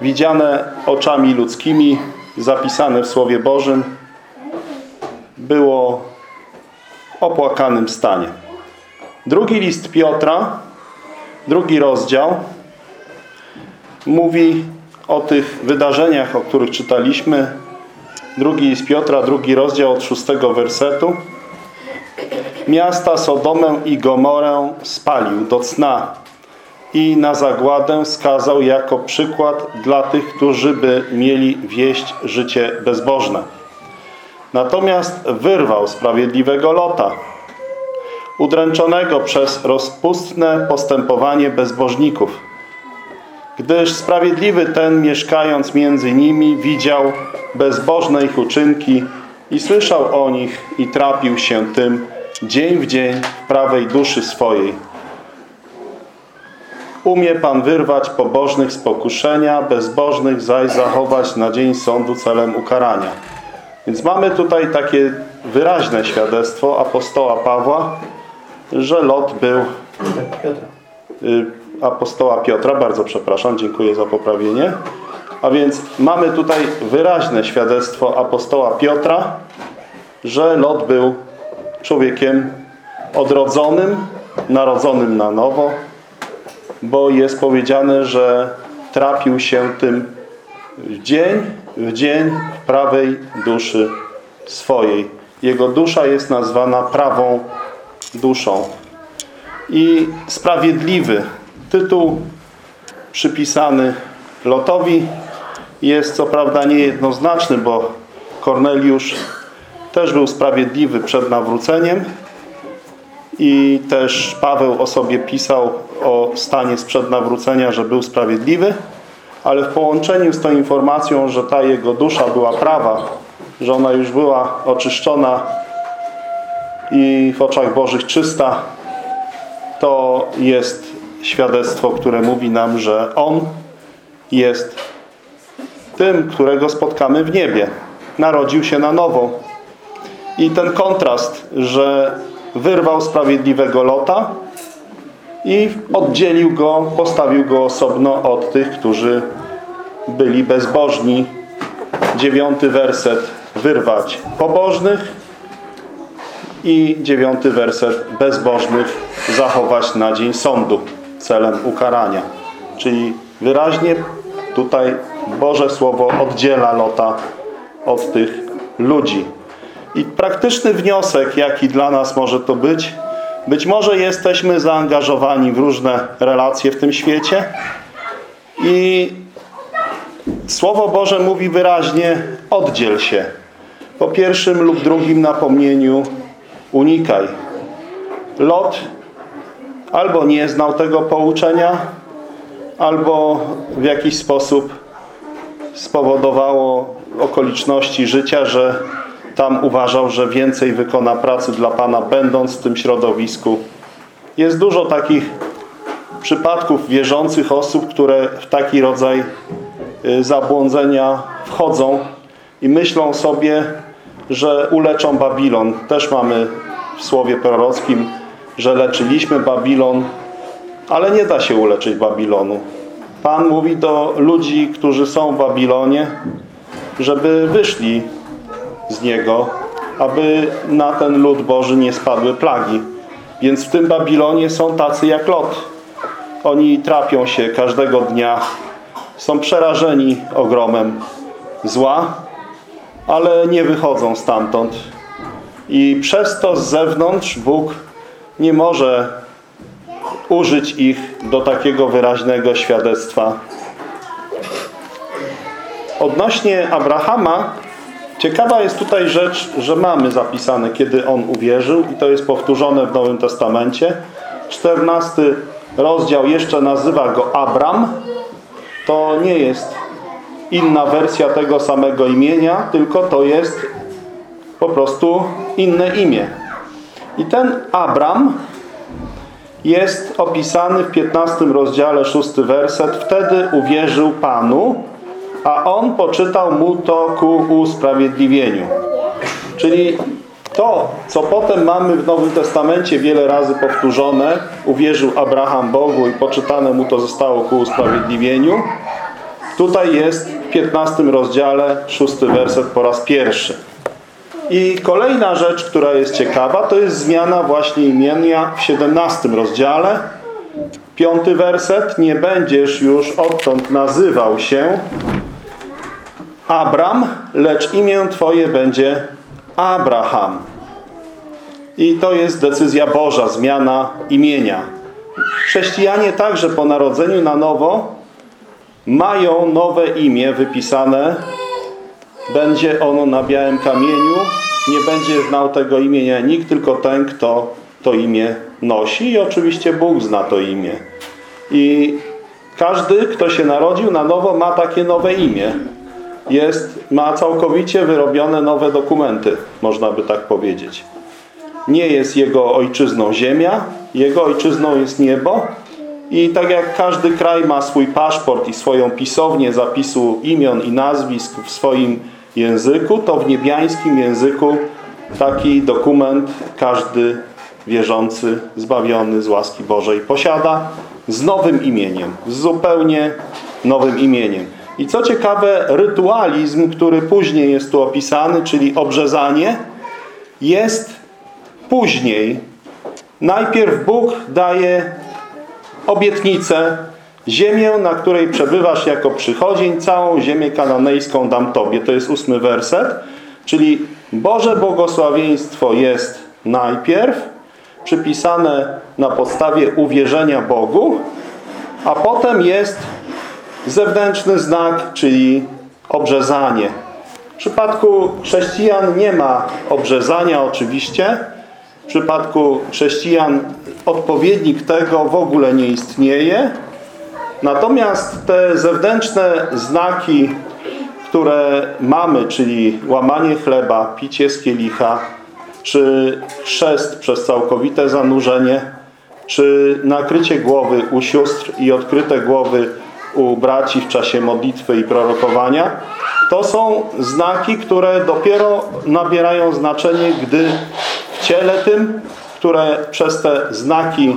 F: widziane oczami ludzkimi, zapisane w Słowie Bożym, było w opłakanym stanie. Drugi list Piotra, drugi rozdział, mówi o tych wydarzeniach, o których czytaliśmy. Drugi list Piotra, drugi rozdział od szóstego wersetu. Miasta Sodomę i Gomorę spalił do cna i na zagładę skazał jako przykład dla tych, którzy by mieli wieść życie bezbożne. Natomiast wyrwał sprawiedliwego Lota, udręczonego przez rozpustne postępowanie bezbożników. Gdyż sprawiedliwy ten, mieszkając między nimi, widział bezbożne ich uczynki i słyszał o nich i trapił się tym dzień w dzień w prawej duszy swojej. Umie Pan wyrwać pobożnych z pokuszenia, bezbożnych zaś zachować na dzień sądu celem ukarania. Więc mamy tutaj takie wyraźne świadectwo apostoła Pawła, że Lot był
G: Piotra.
F: Apostoła Piotra, bardzo przepraszam, dziękuję za poprawienie. A więc mamy tutaj wyraźne świadectwo apostoła Piotra, że Lot był człowiekiem odrodzonym, narodzonym na nowo, bo jest powiedziane, że trapił się tym w dzień w dzień w prawej duszy swojej. Jego dusza jest nazwana prawą duszą. I sprawiedliwy tytuł przypisany Lotowi jest co prawda niejednoznaczny, bo Korneliusz też był sprawiedliwy przed nawróceniem i też Paweł o sobie pisał o stanie sprzed nawrócenia, że był sprawiedliwy, ale w połączeniu z tą informacją, że ta jego dusza była prawa, że ona już była oczyszczona i w oczach Bożych czysta, to jest świadectwo, które mówi nam, że On jest tym, którego spotkamy w niebie. Narodził się na nowo. I ten kontrast, że wyrwał sprawiedliwego Lota i oddzielił go, postawił go osobno od tych, którzy byli bezbożni. Dziewiąty werset wyrwać pobożnych i dziewiąty werset bezbożnych zachować na dzień sądu celem ukarania. Czyli wyraźnie tutaj Boże Słowo oddziela Lota od tych ludzi. I praktyczny wniosek, jaki dla nas może to być, być może jesteśmy zaangażowani w różne relacje w tym świecie i Słowo Boże mówi wyraźnie oddziel się. Po pierwszym lub drugim napomnieniu unikaj. Lot albo nie znał tego pouczenia, albo w jakiś sposób spowodowało okoliczności życia, że tam uważał, że więcej wykona pracy dla Pana, będąc w tym środowisku. Jest dużo takich przypadków wierzących osób, które w taki rodzaj y, zabłądzenia wchodzą i myślą sobie, że uleczą Babilon. Też mamy w słowie prorockim, że leczyliśmy Babilon, ale nie da się uleczyć Babilonu. Pan mówi do ludzi, którzy są w Babilonie, żeby wyszli z niego, aby na ten lud Boży nie spadły plagi. Więc w tym Babilonie są tacy jak Lot. Oni trapią się każdego dnia, są przerażeni ogromem zła, ale nie wychodzą stamtąd. I przez to z zewnątrz Bóg nie może użyć ich do takiego wyraźnego świadectwa. Odnośnie Abrahama, ciekawa jest tutaj rzecz, że mamy zapisane, kiedy on uwierzył i to jest powtórzone w Nowym Testamencie. 14 rozdział jeszcze nazywa go Abram. To nie jest inna wersja tego samego imienia, tylko to jest po prostu inne imię. I ten Abram jest opisany w 15 rozdziale, 6 werset. Wtedy uwierzył Panu a on poczytał mu to ku usprawiedliwieniu. Czyli to, co potem mamy w Nowym Testamencie wiele razy powtórzone, uwierzył Abraham Bogu i poczytane mu to zostało ku usprawiedliwieniu, tutaj jest w 15 rozdziale, szósty werset po raz pierwszy. I kolejna rzecz, która jest ciekawa, to jest zmiana właśnie imienia w 17 rozdziale. Piąty werset. Nie będziesz już odtąd nazywał się Abram, lecz imię Twoje będzie Abraham. I to jest decyzja Boża, zmiana imienia. Chrześcijanie także po narodzeniu na nowo mają nowe imię wypisane. Będzie ono na białym kamieniu. Nie będzie znał tego imienia nikt, tylko ten, kto to imię nosi. I oczywiście Bóg zna to imię. I każdy, kto się narodził na nowo, ma takie nowe imię jest, ma całkowicie wyrobione nowe dokumenty, można by tak powiedzieć. Nie jest jego ojczyzną ziemia, jego ojczyzną jest niebo i tak jak każdy kraj ma swój paszport i swoją pisownię zapisu imion i nazwisk w swoim języku, to w niebiańskim języku taki dokument każdy wierzący, zbawiony z łaski Bożej posiada z nowym imieniem, z zupełnie nowym imieniem. I co ciekawe, rytualizm, który później jest tu opisany, czyli obrzezanie, jest później. Najpierw Bóg daje obietnicę, ziemię, na której przebywasz jako przychodzień, całą ziemię kananejską dam Tobie. To jest ósmy werset. Czyli Boże błogosławieństwo jest najpierw, przypisane na podstawie uwierzenia Bogu, a potem jest zewnętrzny znak, czyli obrzezanie. W przypadku chrześcijan nie ma obrzezania oczywiście. W przypadku chrześcijan odpowiednik tego w ogóle nie istnieje. Natomiast te zewnętrzne znaki, które mamy, czyli łamanie chleba, picie z kielicha, czy chrzest przez całkowite zanurzenie, czy nakrycie głowy u sióstr i odkryte głowy u braci w czasie modlitwy i prorokowania, to są znaki, które dopiero nabierają znaczenie, gdy w ciele tym, które przez te znaki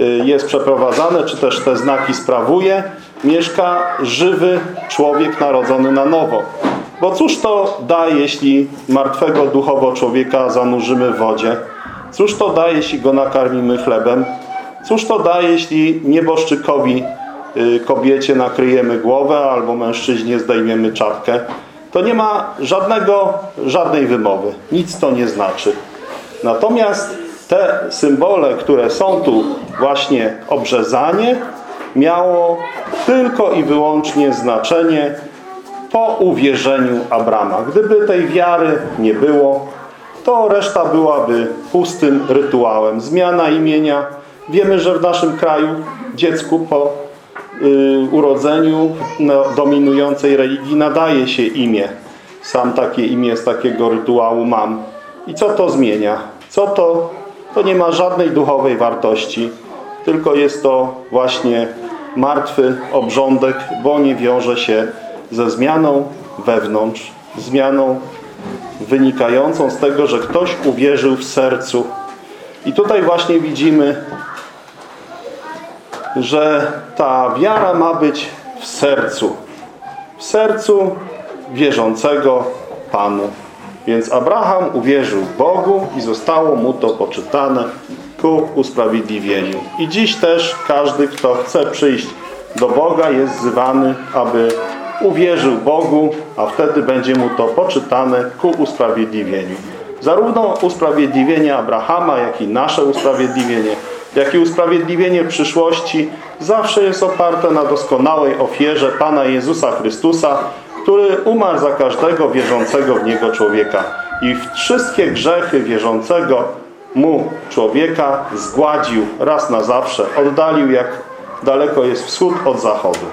F: y, jest przeprowadzane, czy też te znaki sprawuje, mieszka żywy człowiek narodzony na nowo. Bo cóż to da, jeśli martwego duchowo człowieka zanurzymy w wodzie? Cóż to da, jeśli go nakarmimy chlebem? Cóż to da, jeśli nieboszczykowi y, kobiecie nakryjemy głowę albo mężczyźnie zdejmiemy czapkę? To nie ma żadnego, żadnej wymowy. Nic to nie znaczy. Natomiast te symbole, które są tu właśnie obrzezanie, miało tylko i wyłącznie znaczenie po uwierzeniu Abrama. Gdyby tej wiary nie było, to reszta byłaby pustym rytuałem. Zmiana imienia. Wiemy, że w naszym kraju dziecku po y, urodzeniu no, dominującej religii nadaje się imię. Sam takie imię z takiego rytuału mam. I co to zmienia? Co to? To nie ma żadnej duchowej wartości, tylko jest to właśnie martwy obrządek, bo nie wiąże się ze zmianą wewnątrz, zmianą wynikającą z tego, że ktoś uwierzył w sercu. I tutaj właśnie widzimy, że ta wiara ma być w sercu. W sercu wierzącego Panu. Więc Abraham uwierzył Bogu i zostało mu to poczytane ku usprawiedliwieniu. I dziś też każdy, kto chce przyjść do Boga, jest wzywany, aby uwierzył Bogu, a wtedy będzie mu to poczytane ku usprawiedliwieniu. Zarówno usprawiedliwienie Abrahama, jak i nasze usprawiedliwienie, jak i usprawiedliwienie przyszłości zawsze jest oparte na doskonałej ofierze Pana Jezusa Chrystusa, który umarł za każdego wierzącego w Niego człowieka i wszystkie grzechy wierzącego mu człowieka zgładził raz na zawsze, oddalił jak daleko jest wschód od zachodu.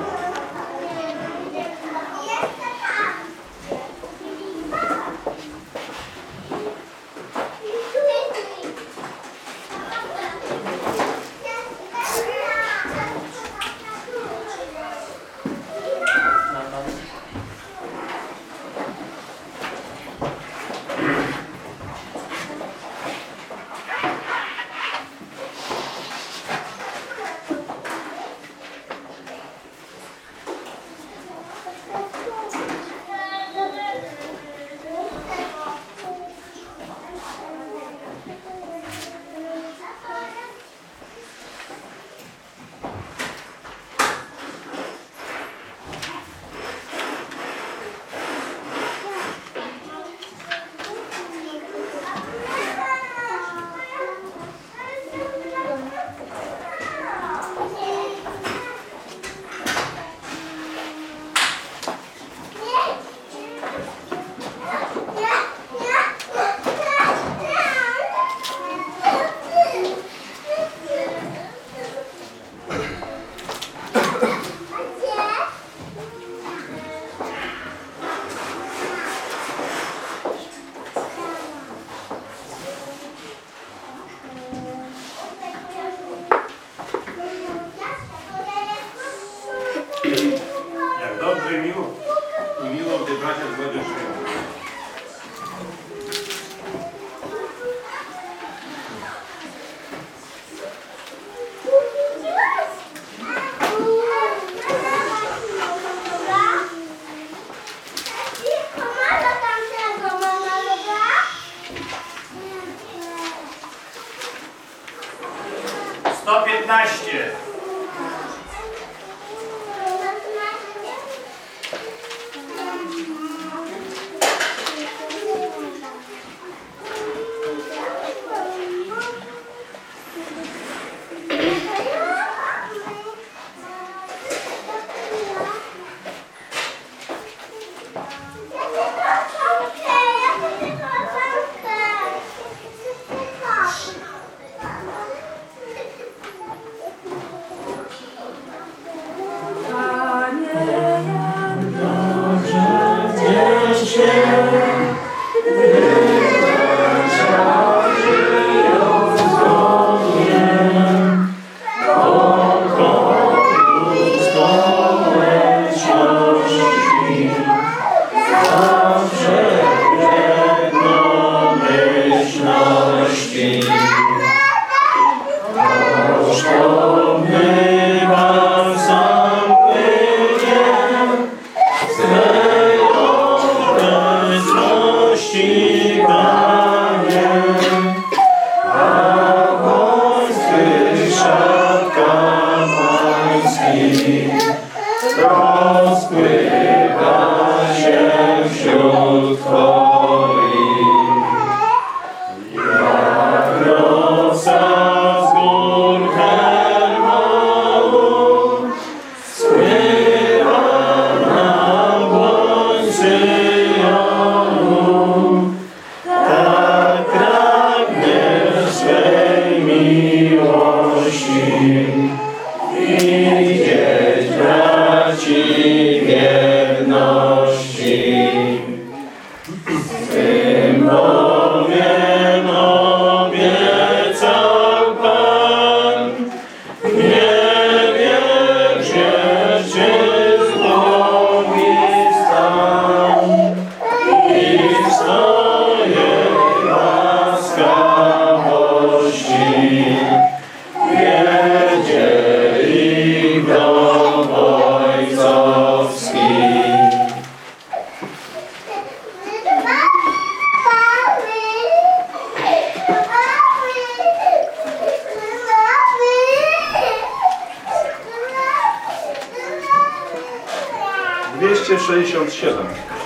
B: 267.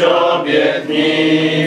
B: obietnic.